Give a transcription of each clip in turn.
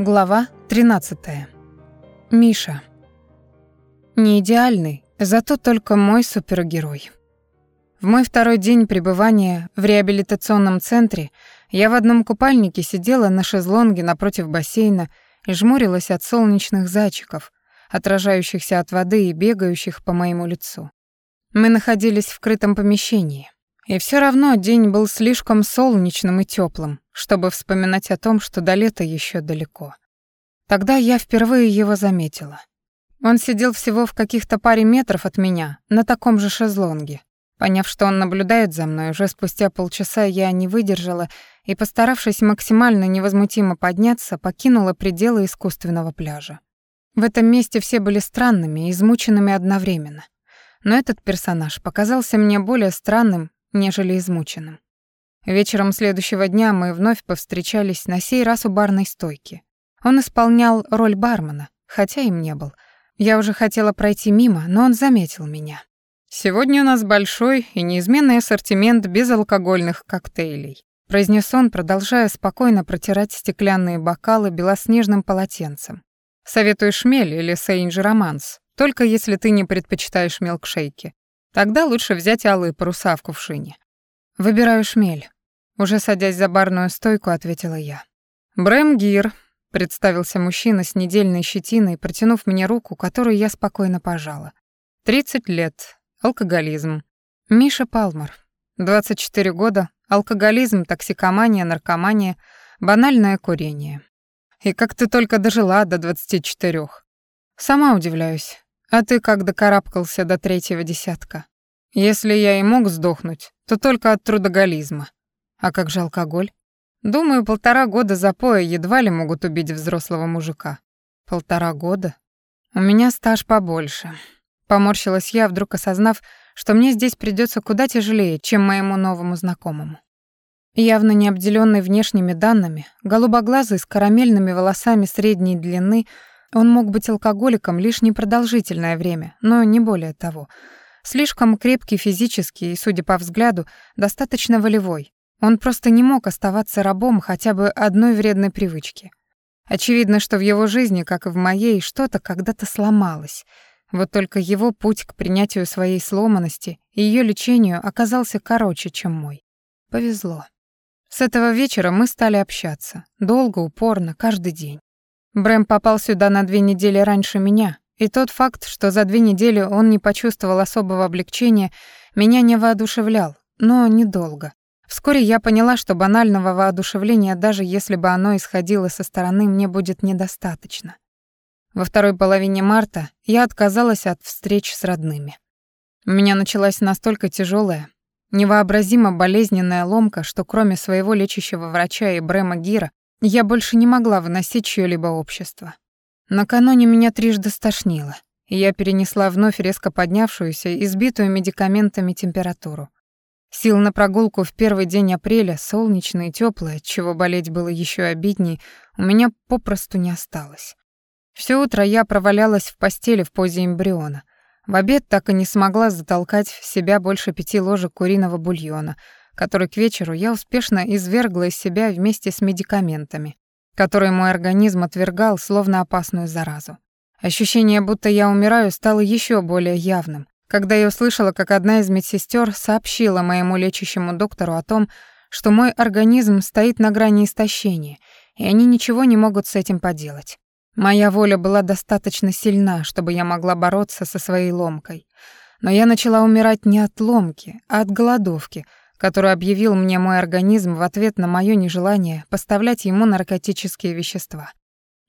Глава 13. Миша. Не идеальный, зато только мой супергерой. В мой второй день пребывания в реабилитационном центре я в одном купальнике сидела на шезлонге напротив бассейна и жмурилась от солнечных зайчиков, отражающихся от воды и бегающих по моему лицу. Мы находились в крытом помещении, и все равно день был слишком солнечным и теплым, чтобы вспоминать о том, что до лета еще далеко. Тогда я впервые его заметила. Он сидел всего в каких-то паре метров от меня, на таком же шезлонге. Поняв, что он наблюдает за мной, уже спустя полчаса я не выдержала и, постаравшись максимально невозмутимо подняться, покинула пределы искусственного пляжа. В этом месте все были странными и измученными одновременно. Но этот персонаж показался мне более странным, нежели измученным. Вечером следующего дня мы вновь повстречались на сей раз у барной стойки. Он исполнял роль бармена, хотя им не был. Я уже хотела пройти мимо, но он заметил меня. «Сегодня у нас большой и неизменный ассортимент безалкогольных коктейлей», произнес он, продолжая спокойно протирать стеклянные бокалы белоснежным полотенцем. «Советую шмель или сейнджи романс, только если ты не предпочитаешь милкшейки. Тогда лучше взять алые паруса в кувшине. «Выбираю шмель», — уже садясь за барную стойку, ответила я. «Брэм Гир», — представился мужчина с недельной щетиной, протянув мне руку, которую я спокойно пожала. «Тридцать лет. Алкоголизм. Миша Палмер. 24 года. Алкоголизм, токсикомания, наркомания, банальное курение. И как ты только дожила до 24? Сама удивляюсь. А ты как докарабкался до третьего десятка? Если я и мог сдохнуть, то только от трудоголизма. А как же алкоголь? Думаю, полтора года запоя едва ли могут убить взрослого мужика. Полтора года? У меня стаж побольше. Поморщилась я, вдруг осознав, что мне здесь придется куда тяжелее, чем моему новому знакомому. Явно не обделенный внешними данными, голубоглазый с карамельными волосами средней длины, он мог быть алкоголиком лишь непродолжительное время, но не более того — Слишком крепкий физически и, судя по взгляду, достаточно волевой. Он просто не мог оставаться рабом хотя бы одной вредной привычки. Очевидно, что в его жизни, как и в моей, что-то когда-то сломалось. Вот только его путь к принятию своей сломанности и ее лечению оказался короче, чем мой. Повезло. С этого вечера мы стали общаться. Долго, упорно, каждый день. Брэм попал сюда на две недели раньше меня, и тот факт, что за две недели он не почувствовал особого облегчения, меня не воодушевлял, но недолго. Вскоре я поняла, что банального воодушевления, даже если бы оно исходило со стороны, мне будет недостаточно. Во второй половине марта я отказалась от встреч с родными. У меня началась настолько тяжелая, невообразимо болезненная ломка, что кроме своего лечащего врача и Брэма Гира я больше не могла выносить чьё-либо общество. Накануне меня трижды стошнило, и я перенесла вновь резко поднявшуюся и сбитую медикаментами температуру. Сил на прогулку в первый день апреля, солнечный и тёплый, чего болеть было ещё обидней, у меня попросту не осталось. Всё утро я провалялась в постели в позе эмбриона. В обед так и не смогла затолкать в себя больше пяти ложек куриного бульона, который к вечеру я успешно извергла из себя вместе с медикаментами, который мой организм отвергал словно опасную заразу. Ощущение, будто я умираю, стало еще более явным, когда я услышала, как одна из медсестер сообщила моему лечащему доктору о том, что мой организм стоит на грани истощения, и они ничего не могут с этим поделать. Моя воля была достаточно сильна, чтобы я могла бороться со своей ломкой. Но я начала умирать не от ломки, а от голодовки — которую объявил мне мой организм в ответ на моё нежелание поставлять ему наркотические вещества.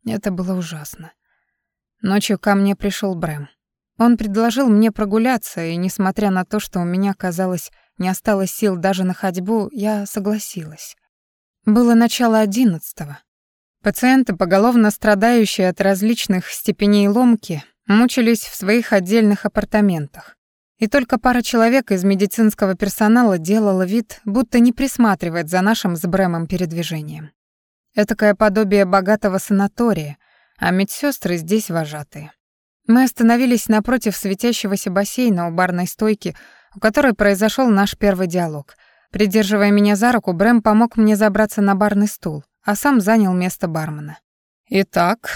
Это было ужасно. Ночью ко мне пришел Брэм. Он предложил мне прогуляться, и несмотря на то, что у меня, казалось, не осталось сил даже на ходьбу, я согласилась. Было начало одиннадцатого. Пациенты, поголовно страдающие от различных степеней ломки, мучились в своих отдельных апартаментах. И только пара человек из медицинского персонала делала вид, будто не присматривает за нашим с Брэмом передвижением. Этакое подобие богатого санатория, а медсестры здесь вожатые. Мы остановились напротив светящегося бассейна у барной стойки, у которой произошел наш первый диалог. Придерживая меня за руку, Брэм помог мне забраться на барный стул, а сам занял место бармена. «Итак...»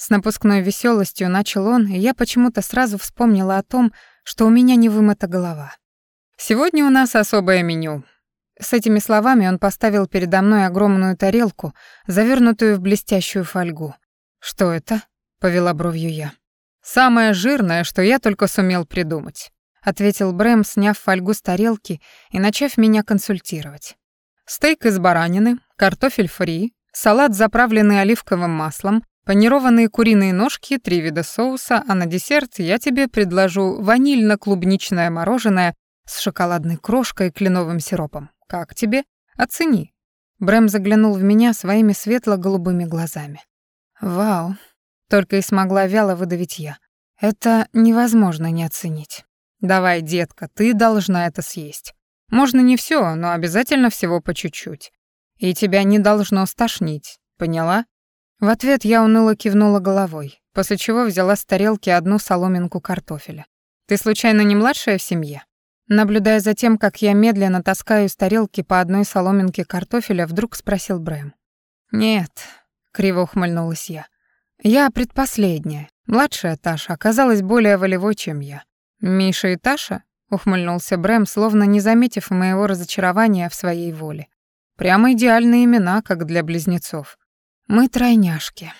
С напускной веселостью начал он, и я почему-то сразу вспомнила о том, что у меня не вымыта голова. «Сегодня у нас особое меню». С этими словами он поставил передо мной огромную тарелку, завернутую в блестящую фольгу. «Что это?» — повела бровью я. «Самое жирное, что я только сумел придумать», — ответил Брэм, сняв фольгу с тарелки и начав меня консультировать. «Стейк из баранины, картофель фри, салат, заправленный оливковым маслом, панированные куриные ножки, три вида соуса, а на десерт я тебе предложу ванильно-клубничное мороженое с шоколадной крошкой и кленовым сиропом. Как тебе? Оцени». Брэм заглянул в меня своими светло-голубыми глазами. «Вау!» — только и смогла вяло выдавить я. «Это невозможно не оценить. Давай, детка, ты должна это съесть. Можно не все, но обязательно всего по чуть-чуть. И тебя не должно стошнить, поняла?» В ответ я уныло кивнула головой, после чего взяла с тарелки одну соломинку картофеля. «Ты случайно не младшая в семье?» Наблюдая за тем, как я медленно таскаю из тарелки по одной соломинке картофеля, вдруг спросил Брэм. «Нет», — криво ухмыльнулась я. «Я предпоследняя. Младшая Таша оказалась более волевой, чем я». «Миша и Таша?» — ухмыльнулся Брэм, словно не заметив моего разочарования в своей воле. «Прямо идеальные имена, как для близнецов. Мы тройняшки».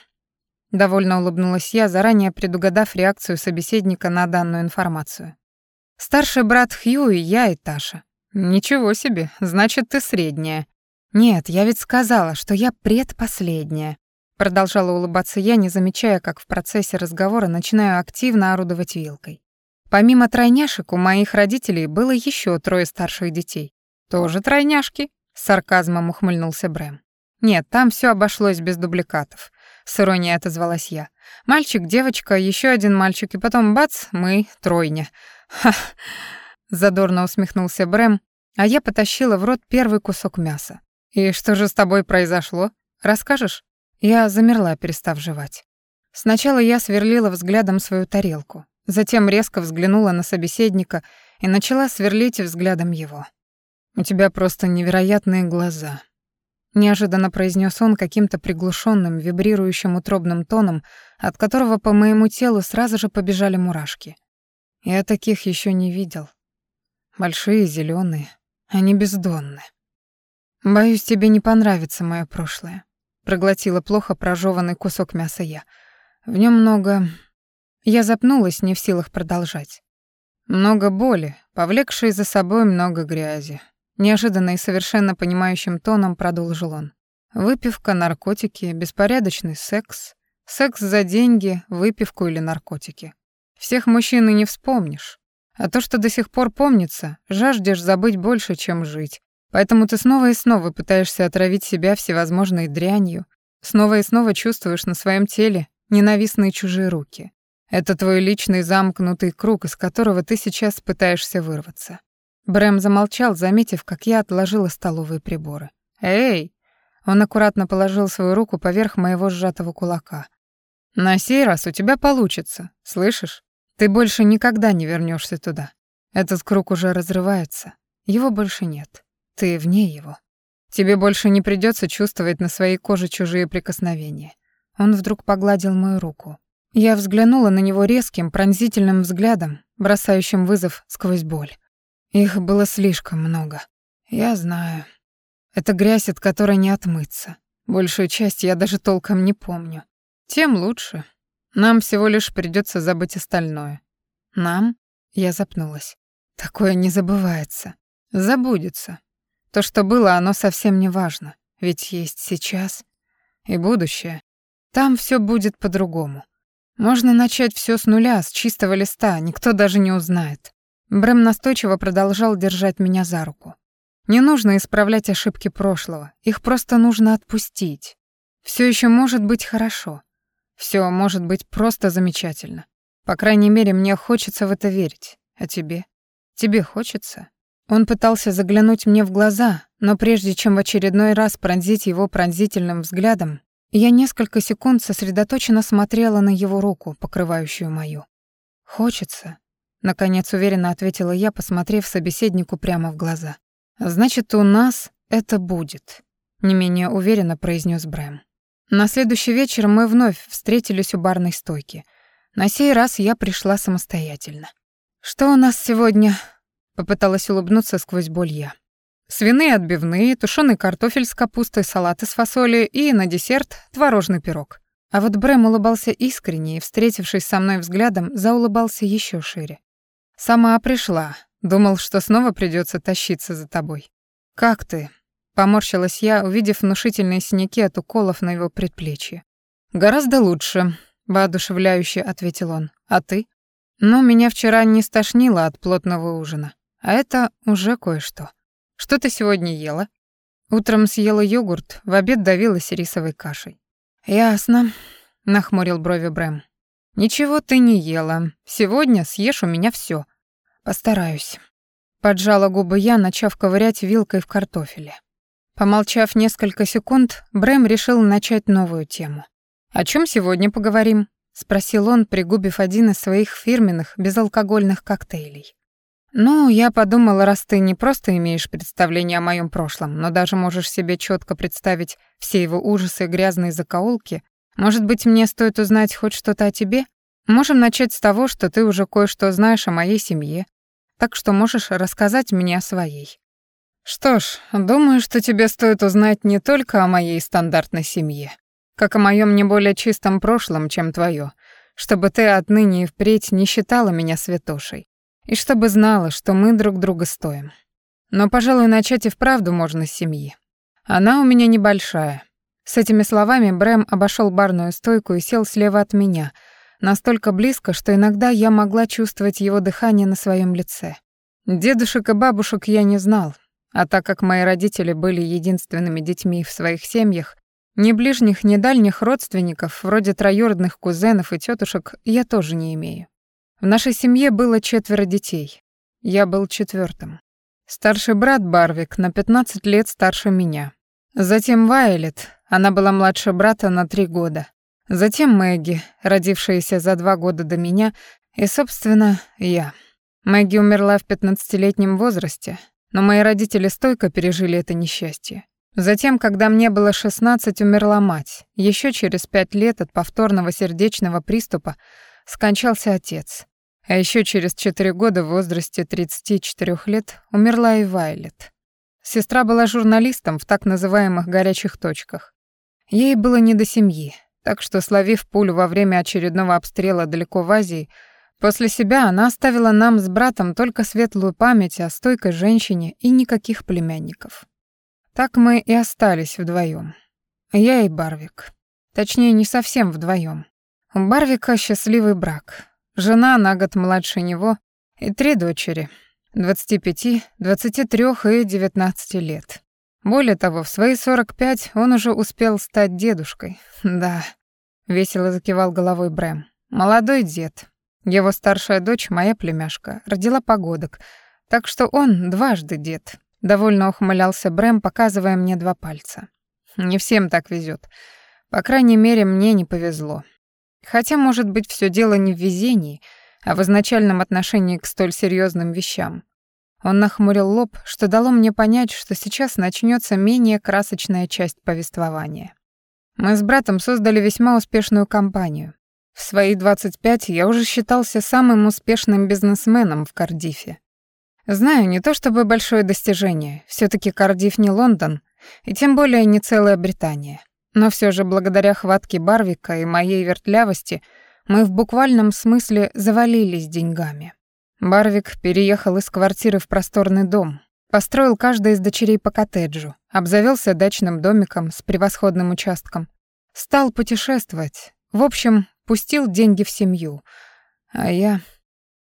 Довольно улыбнулась я, заранее предугадав реакцию собеседника на данную информацию. «Старший брат Хью и я и Таша». «Ничего себе, значит, ты средняя». «Нет, я ведь сказала, что я предпоследняя», продолжала улыбаться я, не замечая, как в процессе разговора начинаю активно орудовать вилкой. Помимо тройняшек, у моих родителей было еще трое старших детей. «Тоже тройняшки?» — с сарказмом ухмыльнулся Брэм. «Нет, там все обошлось без дубликатов», — с иронией отозвалась я. «Мальчик, девочка, еще один мальчик, и потом бац, мы тройня». «Ха!» — задорно усмехнулся Брэм, а я потащила в рот первый кусок мяса. «И что же с тобой произошло? Расскажешь?» Я замерла, перестав жевать. Сначала я сверлила взглядом свою тарелку, затем резко взглянула на собеседника и начала сверлить взглядом его. «У тебя просто невероятные глаза», неожиданно произнес он каким-то приглушенным, вибрирующим утробным тоном, от которого по моему телу сразу же побежали мурашки. Я таких еще не видел. Большие, зеленые, они бездонны. Боюсь, тебе не понравится мое прошлое. Проглотила плохо прожеванный кусок мяса я. В нем много... Я запнулась, не в силах продолжать. Много боли, повлекшей за собой много грязи. Неожиданно и совершенно понимающим тоном продолжил он. Выпивка, наркотики, беспорядочный секс. Секс за деньги, выпивку или наркотики. Всех мужчин и не вспомнишь. А то, что до сих пор помнится, жаждешь забыть больше, чем жить. Поэтому ты снова и снова пытаешься отравить себя всевозможной дрянью, снова и снова чувствуешь на своем теле ненавистные чужие руки. Это твой личный замкнутый круг, из которого ты сейчас пытаешься вырваться. Брэм замолчал, заметив, как я отложила столовые приборы. «Эй!» Он аккуратно положил свою руку поверх моего сжатого кулака. «На сей раз у тебя получится, слышишь? Ты больше никогда не вернешься туда. Этот круг уже разрывается. Его больше нет. Ты вне его. Тебе больше не придется чувствовать на своей коже чужие прикосновения». Он вдруг погладил мою руку. Я взглянула на него резким, пронзительным взглядом, бросающим вызов сквозь боль. Их было слишком много. Я знаю. Это грязь, от которой не отмыться. Большую часть я даже толком не помню. Тем лучше. Нам всего лишь придется забыть остальное. Нам? Я запнулась. Такое не забывается. Забудется. То, что было, оно совсем не важно. Ведь есть сейчас и будущее. Там все будет по-другому. Можно начать все с нуля, с чистого листа, никто даже не узнает. Брэм настойчиво продолжал держать меня за руку. Не нужно исправлять ошибки прошлого, их просто нужно отпустить. Все еще может быть хорошо. Все может быть просто замечательно. По крайней мере, мне хочется в это верить. А тебе? Тебе хочется? Он пытался заглянуть мне в глаза, но прежде чем в очередной раз пронзить его пронзительным взглядом, я несколько секунд сосредоточенно смотрела на его руку, покрывающую мою. Хочется, Наконец уверенно ответила я, посмотрев собеседнику прямо в глаза. «Значит, у нас это будет», — не менее уверенно произнес Брэм. На следующий вечер мы вновь встретились у барной стойки. На сей раз я пришла самостоятельно. «Что у нас сегодня?» — попыталась улыбнуться сквозь боль я. «Свиные отбивные, тушеный картофель с капустой, салат из фасоли и, на десерт, творожный пирог». А вот Брэм улыбался искренне и, встретившись со мной взглядом, заулыбался еще шире. «Сама пришла. Думал, что снова придется тащиться за тобой. Как ты?» Поморщилась я, увидев внушительные синяки от уколов на его предплечье. «Гораздо лучше», — воодушевляюще ответил он. «А ты?» «Ну, меня вчера не стошнило от плотного ужина. А это уже кое-что. Что ты сегодня ела?» Утром съела йогурт, в обед давилась рисовой кашей. «Ясно», — нахмурил брови Брэм. «Ничего ты не ела. Сегодня съешь у меня все. Постараюсь». Поджала губы я, начав ковырять вилкой в картофеле. Помолчав несколько секунд, Брэм решил начать новую тему. «О чем сегодня поговорим?» — спросил он, пригубив один из своих фирменных безалкогольных коктейлей. «Ну, я подумала, раз ты не просто имеешь представление о моем прошлом, но даже можешь себе четко представить все его ужасы и грязные закоулки, может быть, мне стоит узнать хоть что-то о тебе? Можем начать с того, что ты уже кое-что знаешь о моей семье, так что можешь рассказать мне о своей. Что ж, думаю, что тебе стоит узнать не только о моей стандартной семье, как о моем не более чистом прошлом, чем твое, чтобы ты отныне и впредь не считала меня святошей, и чтобы знала, что мы друг друга стоим. Но, пожалуй, начать и вправду можно с семьи. Она у меня небольшая. С этими словами Брэм обошел барную стойку и сел слева от меня, настолько близко, что иногда я могла чувствовать его дыхание на своем лице. Дедушек и бабушек я не знал, а так как мои родители были единственными детьми в своих семьях, ни ближних, ни дальних родственников, вроде троюродных кузенов и тетушек, я тоже не имею. В нашей семье было четверо детей. Я был четвертым. Старший брат Барвик на 15 лет старше меня. Затем Вайлет, она была младше брата на три года. Затем Мэгги, родившаяся за два года до меня, и, собственно, я. Мэгги умерла в 15-летнем возрасте, но мои родители стойко пережили это несчастье. Затем, когда мне было 16, умерла мать. Еще через пять лет от повторного сердечного приступа скончался отец. А еще через четыре года в возрасте 34 лет умерла и Вайлет. Сестра была журналистом в так называемых горячих точках. Ей было не до семьи, так что, словив пулю во время очередного обстрела далеко в Азии, После себя она оставила нам с братом только светлую память о стойкой женщине и никаких племянников. Так мы и остались вдвоем. Я и Барвик. Точнее, не совсем вдвоем. У Барвика счастливый брак. Жена на год младше него и три дочери. 25, 23 и 19 лет. Более того, в свои 45 он уже успел стать дедушкой. Да, весело закивал головой Брэм. Молодой дед, его старшая дочь, моя племяшка, родила погодок, так что он дважды дед. Довольно ухмылялся Брэм, показывая мне два пальца. Не всем так везет. По крайней мере, мне не повезло. Хотя, может быть, все дело не в везении, а в изначальном отношении к столь серьезным вещам. Он нахмурил лоб, что дало мне понять, что сейчас начнется менее красочная часть повествования. Мы с братом создали весьма успешную компанию. В свои 25 я уже считался самым успешным бизнесменом в Кардифе. Знаю, не то чтобы большое достижение, все таки Кардиф не Лондон, и тем более не целая Британия. Но все же благодаря хватке Барвика и моей вертлявости мы в буквальном смысле завалились деньгами. Барвик переехал из квартиры в просторный дом, построил каждой из дочерей по коттеджу, обзавелся дачным домиком с превосходным участком, стал путешествовать. В общем, Пустил деньги в семью. А я...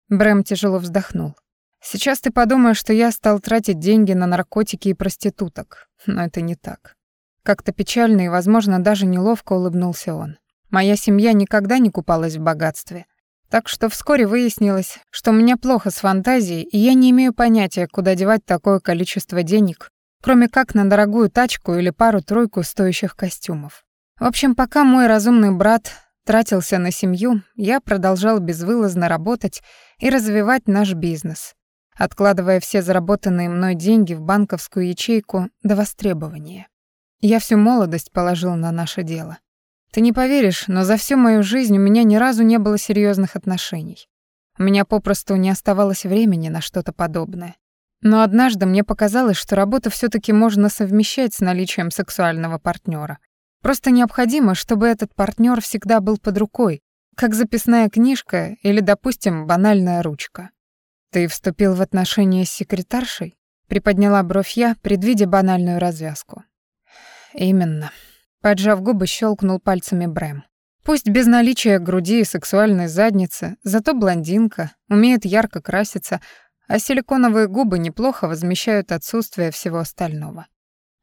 Брэм тяжело вздохнул. Сейчас ты подумаешь, что я стал тратить деньги на наркотики и проституток. Но это не так. Как-то печально и, возможно, даже неловко улыбнулся он. Моя семья никогда не купалась в богатстве. Так что вскоре выяснилось, что у меня плохо с фантазией, и я не имею понятия, куда девать такое количество денег, кроме как на дорогую тачку или пару-тройку стоящих костюмов. В общем, пока мой разумный брат тратился на семью, я продолжал безвылазно работать и развивать наш бизнес, откладывая все заработанные мной деньги в банковскую ячейку до востребования. Я всю молодость положил на наше дело. Ты не поверишь, но за всю мою жизнь у меня ни разу не было серьезных отношений. У меня попросту не оставалось времени на что-то подобное. Но однажды мне показалось, что работу все таки можно совмещать с наличием сексуального партнера. Просто необходимо, чтобы этот партнер всегда был под рукой, как записная книжка или, допустим, банальная ручка. «Ты вступил в отношения с секретаршей?» — приподняла бровь я, предвидя банальную развязку. «Именно». Поджав губы, щелкнул пальцами Брэм. Пусть без наличия груди и сексуальной задницы, зато блондинка, умеет ярко краситься, а силиконовые губы неплохо возмещают отсутствие всего остального.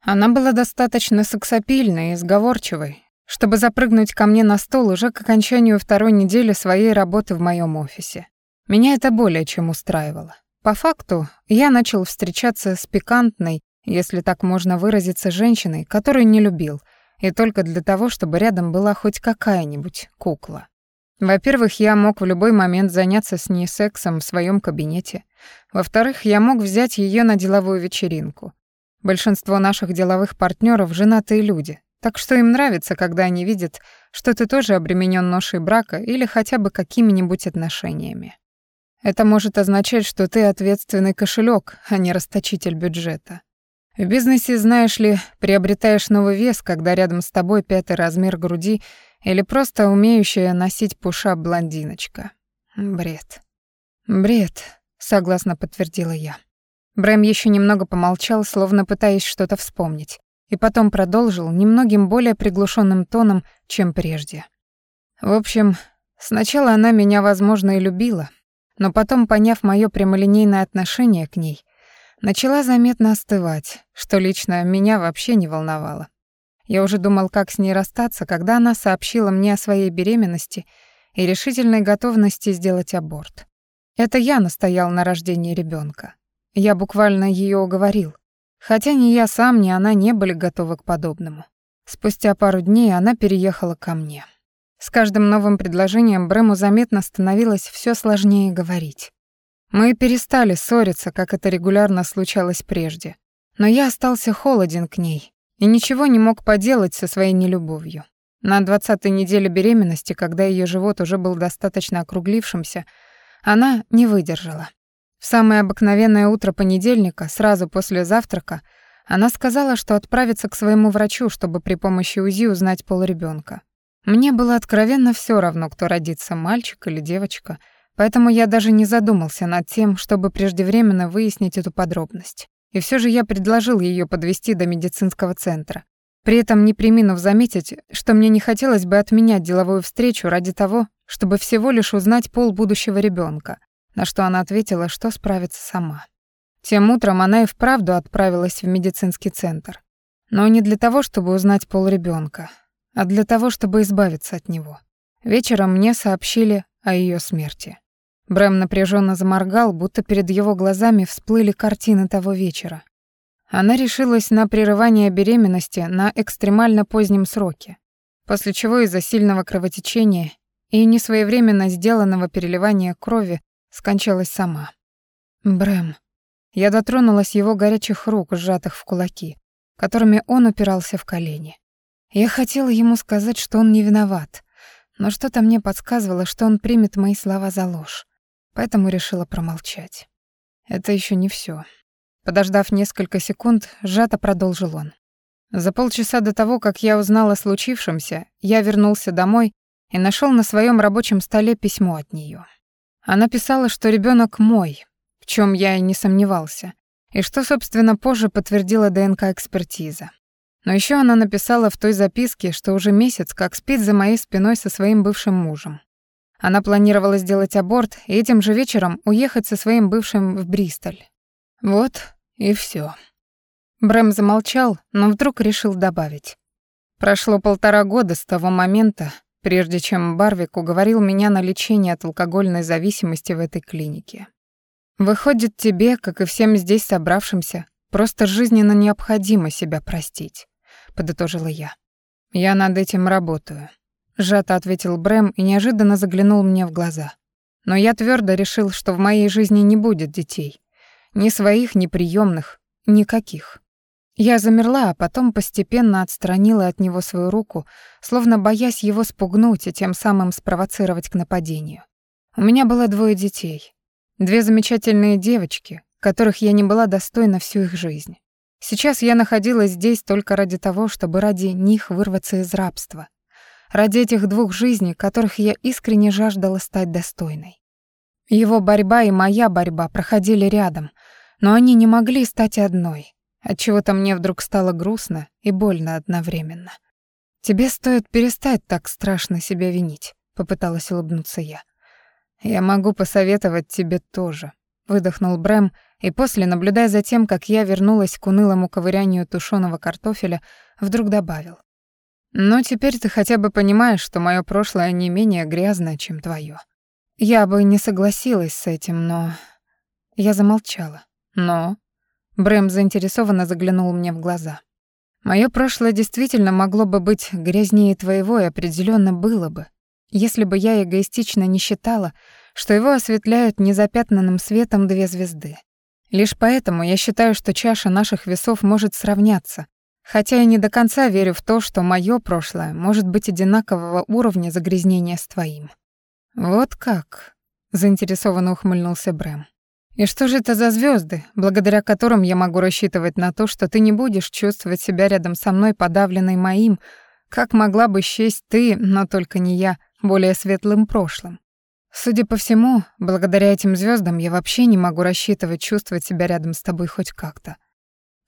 Она была достаточно сексапильной и сговорчивой, чтобы запрыгнуть ко мне на стол уже к окончанию второй недели своей работы в моем офисе. Меня это более чем устраивало. По факту, я начал встречаться с пикантной, если так можно выразиться, женщиной, которую не любил, и только для того, чтобы рядом была хоть какая-нибудь кукла. Во-первых, я мог в любой момент заняться с ней сексом в своем кабинете. Во-вторых, я мог взять ее на деловую вечеринку. Большинство наших деловых партнеров женатые люди, так что им нравится, когда они видят, что ты тоже обременен ношей брака или хотя бы какими-нибудь отношениями. Это может означать, что ты ответственный кошелек, а не расточитель бюджета. В бизнесе, знаешь ли, приобретаешь новый вес, когда рядом с тобой пятый размер груди или просто умеющая носить пушап блондиночка. Бред. Бред, согласно подтвердила я. Брэм еще немного помолчал, словно пытаясь что-то вспомнить, и потом продолжил немногим более приглушенным тоном, чем прежде. В общем, сначала она меня, возможно, и любила, но потом, поняв моё прямолинейное отношение к ней, начала заметно остывать, что лично меня вообще не волновало. Я уже думал, как с ней расстаться, когда она сообщила мне о своей беременности и решительной готовности сделать аборт. Это я настоял на рождении ребенка. Я буквально ее уговорил. Хотя ни я сам, ни она не были готовы к подобному. Спустя пару дней она переехала ко мне. С каждым новым предложением Брэму заметно становилось все сложнее говорить. Мы перестали ссориться, как это регулярно случалось прежде. Но я остался холоден к ней и ничего не мог поделать со своей нелюбовью. На двадцатой неделе беременности, когда ее живот уже был достаточно округлившимся, она не выдержала. В самое обыкновенное утро понедельника, сразу после завтрака, она сказала, что отправится к своему врачу, чтобы при помощи УЗИ узнать пол ребенка. Мне было откровенно все равно, кто родится, мальчик или девочка, поэтому я даже не задумался над тем, чтобы преждевременно выяснить эту подробность. И все же я предложил ее подвести до медицинского центра. При этом не приминув заметить, что мне не хотелось бы отменять деловую встречу ради того, чтобы всего лишь узнать пол будущего ребенка, на что она ответила, что справится сама. Тем утром она и вправду отправилась в медицинский центр. Но не для того, чтобы узнать пол ребенка, а для того, чтобы избавиться от него. Вечером мне сообщили о ее смерти. Брэм напряженно заморгал, будто перед его глазами всплыли картины того вечера. Она решилась на прерывание беременности на экстремально позднем сроке, после чего из-за сильного кровотечения и несвоевременно сделанного переливания крови скончалась сама. Брэм. Я дотронулась его горячих рук, сжатых в кулаки, которыми он упирался в колени. Я хотела ему сказать, что он не виноват, но что-то мне подсказывало, что он примет мои слова за ложь, поэтому решила промолчать. Это еще не все. Подождав несколько секунд, сжато продолжил он. За полчаса до того, как я узнала о случившемся, я вернулся домой и нашел на своем рабочем столе письмо от нее. Она писала, что ребенок мой, в чем я и не сомневался, и что, собственно, позже подтвердила ДНК-экспертиза. Но еще она написала в той записке, что уже месяц как спит за моей спиной со своим бывшим мужем. Она планировала сделать аборт и этим же вечером уехать со своим бывшим в Бристоль. Вот и все. Брэм замолчал, но вдруг решил добавить. Прошло полтора года с того момента, прежде чем Барвик уговорил меня на лечение от алкогольной зависимости в этой клинике. Выходит, тебе, как и всем здесь собравшимся, просто жизненно необходимо себя простить, подытожила я. Я над этим работаю, сжато ответил Брэм и неожиданно заглянул мне в глаза. Но я твердо решил, что в моей жизни не будет детей. Ни своих, ни приемных, никаких. Я замерла, а потом постепенно отстранила от него свою руку, словно боясь его спугнуть и тем самым спровоцировать к нападению. У меня было двое детей. Две замечательные девочки, которых я не была достойна всю их жизнь. Сейчас я находилась здесь только ради того, чтобы ради них вырваться из рабства. Ради этих двух жизней, которых я искренне жаждала стать достойной. Его борьба и моя борьба проходили рядом, но они не могли стать одной. Отчего-то мне вдруг стало грустно и больно одновременно. «Тебе стоит перестать так страшно себя винить», — попыталась улыбнуться я. «Я могу посоветовать тебе тоже», — выдохнул Брэм, и после, наблюдая за тем, как я вернулась к унылому ковырянию тушеного картофеля, вдруг добавил. «Но теперь ты хотя бы понимаешь, что мое прошлое не менее грязное, чем твое. Я бы не согласилась с этим, но...» Я замолчала. «Но...» Брэм заинтересованно заглянул мне в глаза. Моё прошлое действительно могло бы быть грязнее твоего и определённо было бы, если бы я эгоистично не считала, что его осветляют незапятнанным светом две звезды. Лишь поэтому я считаю, что чаша наших весов может сравняться, хотя я не до конца верю в то, что моё прошлое может быть одинакового уровня загрязнения с твоим. Вот как, заинтересованно ухмыльнулся Брэм. И что же это за звезды, благодаря которым я могу рассчитывать на то, что ты не будешь чувствовать себя рядом со мной подавленной моим, как могла бы счесть ты, но только не я, более светлым прошлым? Судя по всему, благодаря этим звездам я вообще не могу рассчитывать чувствовать себя рядом с тобой хоть как-то.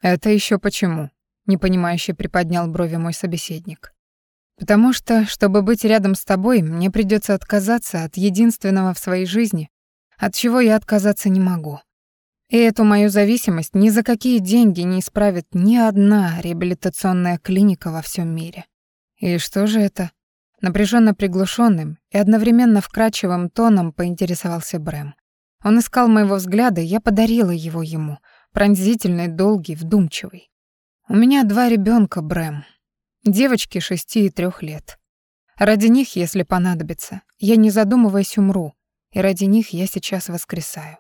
Это еще почему? Непонимающе приподнял брови мой собеседник. Потому что, чтобы быть рядом с тобой, мне придется отказаться от единственного в своей жизни, от чего я отказаться не могу. И эту мою зависимость ни за какие деньги не исправит ни одна реабилитационная клиника во всем мире. И что же это? Напряженно приглушенным и одновременно вкрадчивым тоном поинтересовался Брэм. Он искал моего взгляда, я подарила его ему, пронзительный, долгий, вдумчивый. У меня два ребенка, Брэм. Девочки шести и трех лет. Ради них, если понадобится, я не задумываясь умру, и ради них я сейчас воскресаю.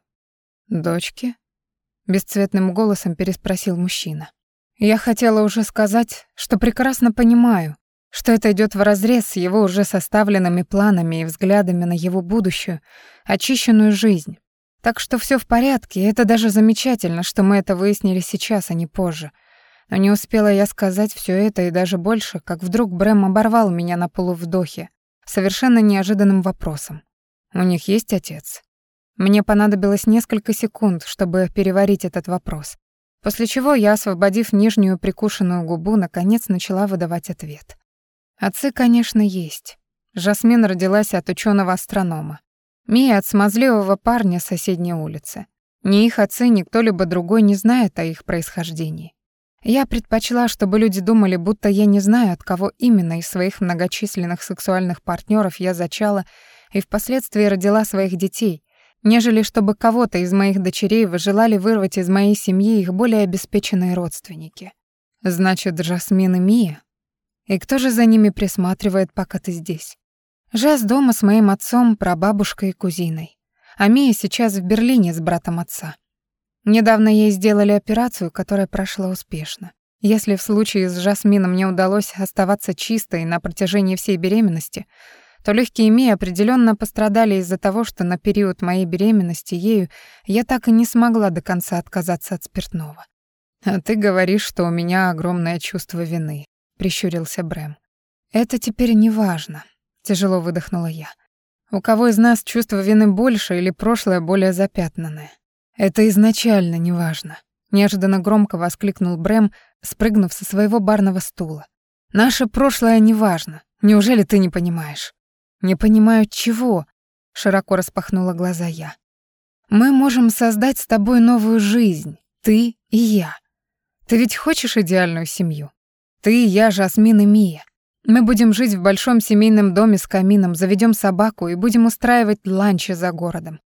«Дочки?» — бесцветным голосом переспросил мужчина. Я хотела уже сказать, что прекрасно понимаю, что это идет вразрез с его уже составленными планами и взглядами на его будущую, очищенную жизнь. Так что все в порядке, и это даже замечательно, что мы это выяснили сейчас, а не позже. Но не успела я сказать все это и даже больше, как вдруг Брэм оборвал меня на полувдохе, совершенно неожиданным вопросом. У них есть отец? Мне понадобилось несколько секунд, чтобы переварить этот вопрос, после чего я, освободив нижнюю прикушенную губу, наконец начала выдавать ответ. Отцы, конечно, есть. Жасмин родилась от ученого астронома Мия от смазливого парня с соседней улицы. Ни их отцы, ни кто-либо другой не знает о их происхождении. Я предпочла, чтобы люди думали, будто я не знаю, от кого именно из своих многочисленных сексуальных партнеров я зачала и впоследствии родила своих детей, нежели чтобы кого-то из моих дочерей вы желали вырвать из моей семьи их более обеспеченные родственники. Значит, Жасмин и Мия? И кто же за ними присматривает, пока ты здесь? Жас дома с моим отцом, прабабушкой и кузиной. А Мия сейчас в Берлине с братом отца. Недавно ей сделали операцию, которая прошла успешно. Если в случае с Жасмином мне удалось оставаться чистой на протяжении всей беременности, то легкие Мии определенно пострадали из-за того, что на период моей беременности ею я так и не смогла до конца отказаться от спиртного. А ты говоришь, что у меня огромное чувство вины, прищурился Брэм. Это теперь не важно, тяжело выдохнула я. У кого из нас чувство вины больше или прошлое более запятнанное? Это изначально не важно. Неожиданно громко воскликнул Брэм, спрыгнув со своего барного стула. Наше прошлое не важно. Неужели ты не понимаешь? «Не понимаю, чего?» — широко распахнула глаза я. «Мы можем создать с тобой новую жизнь, ты и я. Ты ведь хочешь идеальную семью? Ты, я, Жасмин и Мия. Мы будем жить в большом семейном доме с камином, заведем собаку и будем устраивать ланчи за городом.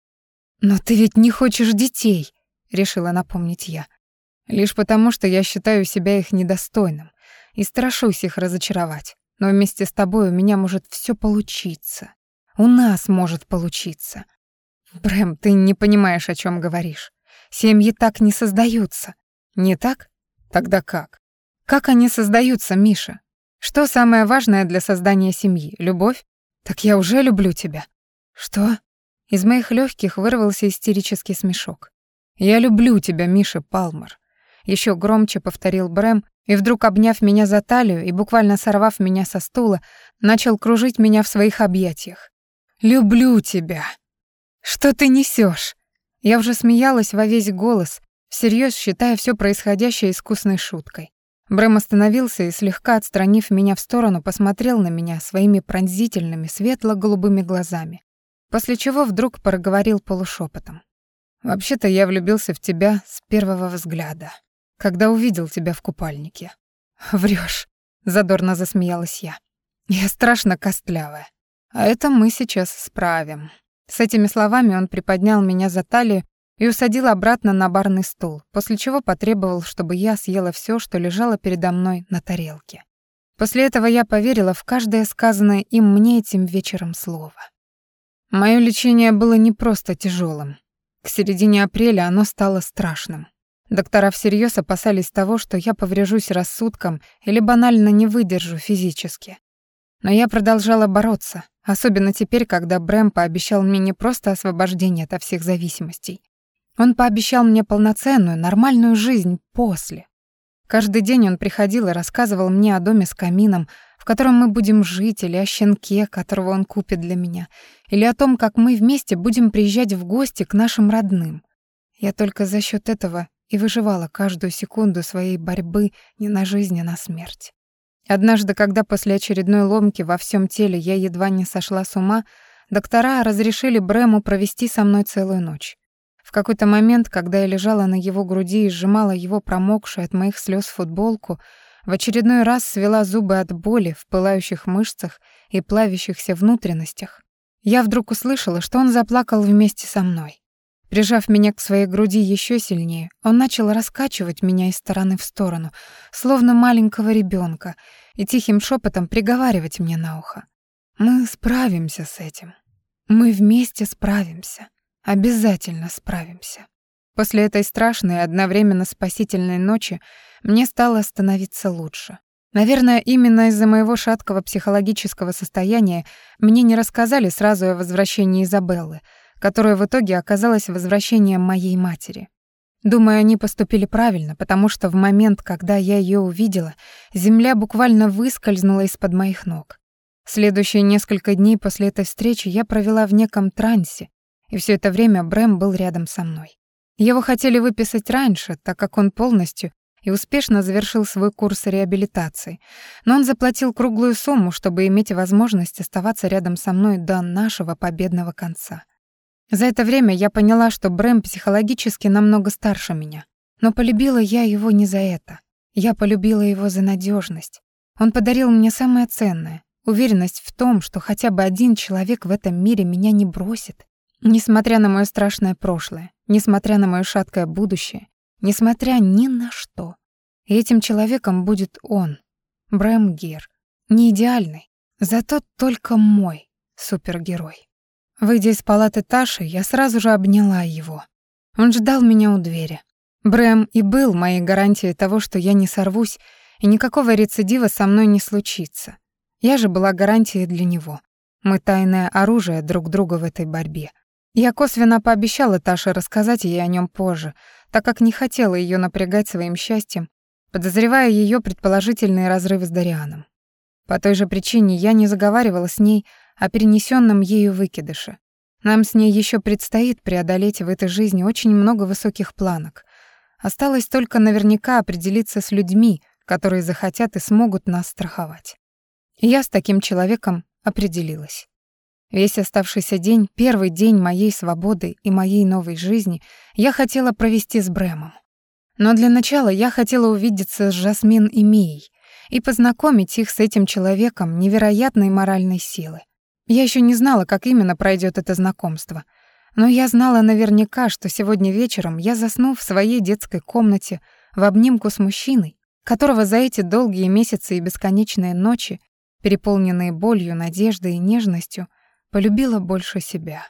Но ты ведь не хочешь детей, решила напомнить я. Лишь потому, что я считаю себя их недостойным и страшусь их разочаровать. Но вместе с тобой у меня может все получиться. У нас может получиться. Брэм, ты не понимаешь, о чем говоришь. Семьи так не создаются. Не так? Тогда как? Как они создаются, Миша? Что самое важное для создания семьи? Любовь? Так я уже люблю тебя. Что? Из моих легких вырвался истерический смешок. Я люблю тебя, Миша Палмер. Еще громче повторил Брэм, и вдруг, обняв меня за талию и буквально сорвав меня со стула, начал кружить меня в своих объятиях. «Люблю тебя!» «Что ты несешь? Я уже смеялась во весь голос, всерьез считая все происходящее искусной шуткой. Брэм остановился и, слегка отстранив меня в сторону, посмотрел на меня своими пронзительными светло-голубыми глазами, после чего вдруг проговорил полушепотом. «Вообще-то я влюбился в тебя с первого взгляда, когда увидел тебя в купальнике». Врешь, задорно засмеялась я. «Я страшно костлявая. А это мы сейчас справим». С этими словами он приподнял меня за талию и усадил обратно на барный стул, после чего потребовал, чтобы я съела все, что лежало передо мной на тарелке. После этого я поверила в каждое сказанное им мне этим вечером слово. Моё лечение было не просто тяжелым. К середине апреля оно стало страшным. Доктора всерьез опасались того, что я поврежусь рассудком или банально не выдержу физически. Но я продолжала бороться, особенно теперь, когда Брэм пообещал мне не просто освобождение от всех зависимостей, он пообещал мне полноценную, нормальную жизнь после. Каждый день он приходил и рассказывал мне о доме с камином, в котором мы будем жить, или о щенке, которого он купит для меня, или о том, как мы вместе будем приезжать в гости к нашим родным. Я только за счет этого и выживала каждую секунду своей борьбы не на жизнь, а на смерть. Однажды, когда после очередной ломки во всем теле я едва не сошла с ума, доктора разрешили Брэму провести со мной целую ночь. В какой-то момент, когда я лежала на его груди и сжимала его промокшую от моих слез футболку, в очередной раз свела зубы от боли в пылающих мышцах и плавящихся внутренностях, я вдруг услышала, что он заплакал вместе со мной. Прижав меня к своей груди еще сильнее, он начал раскачивать меня из стороны в сторону, словно маленького ребенка, и тихим шепотом приговаривать мне на ухо. «Мы справимся с этим. Мы вместе справимся». Обязательно справимся. После этой страшной и одновременно спасительной ночи мне стало становиться лучше. Наверное, именно из-за моего шаткого психологического состояния мне не рассказали сразу о возвращении Изабеллы, которое в итоге оказалось возвращением моей матери. Думаю, они поступили правильно, потому что в момент, когда я ее увидела, земля буквально выскользнула из-под моих ног. Следующие несколько дней после этой встречи я провела в неком трансе, и все это время Брэм был рядом со мной. Его хотели выписать раньше, так как он полностью и успешно завершил свой курс реабилитации, но он заплатил круглую сумму, чтобы иметь возможность оставаться рядом со мной до нашего победного конца. За это время я поняла, что Брэм психологически намного старше меня, но полюбила я его не за это. Я полюбила его за надежность. Он подарил мне самое ценное — уверенность в том, что хотя бы один человек в этом мире меня не бросит, Несмотря на моё страшное прошлое, несмотря на моё шаткое будущее, несмотря ни на что. Этим человеком будет он, Брэм Гир. Не идеальный, зато только мой супергерой. Выйдя из палаты Таши, я сразу же обняла его. Он ждал меня у двери. Брэм и был моей гарантией того, что я не сорвусь, и никакого рецидива со мной не случится. Я же была гарантией для него. Мы тайное оружие друг друга в этой борьбе. Я косвенно пообещала Таше рассказать ей о нем позже, так как не хотела ее напрягать своим счастьем, подозревая ее предположительные разрывы с Дарианом. По той же причине я не заговаривала с ней о перенесенном ею выкидыше. Нам с ней еще предстоит преодолеть в этой жизни очень много высоких планок. Осталось только наверняка определиться с людьми, которые захотят и смогут нас страховать. И я с таким человеком определилась. Весь оставшийся день, первый день моей свободы и моей новой жизни, я хотела провести с Брэмом. Но для начала я хотела увидеться с Жасмин и Мией и познакомить их с этим человеком невероятной моральной силы. Я еще не знала, как именно пройдет это знакомство, но я знала наверняка, что сегодня вечером я засну в своей детской комнате в обнимку с мужчиной, которого за эти долгие месяцы и бесконечные ночи, переполненные болью, надеждой и нежностью, полюбила больше себя.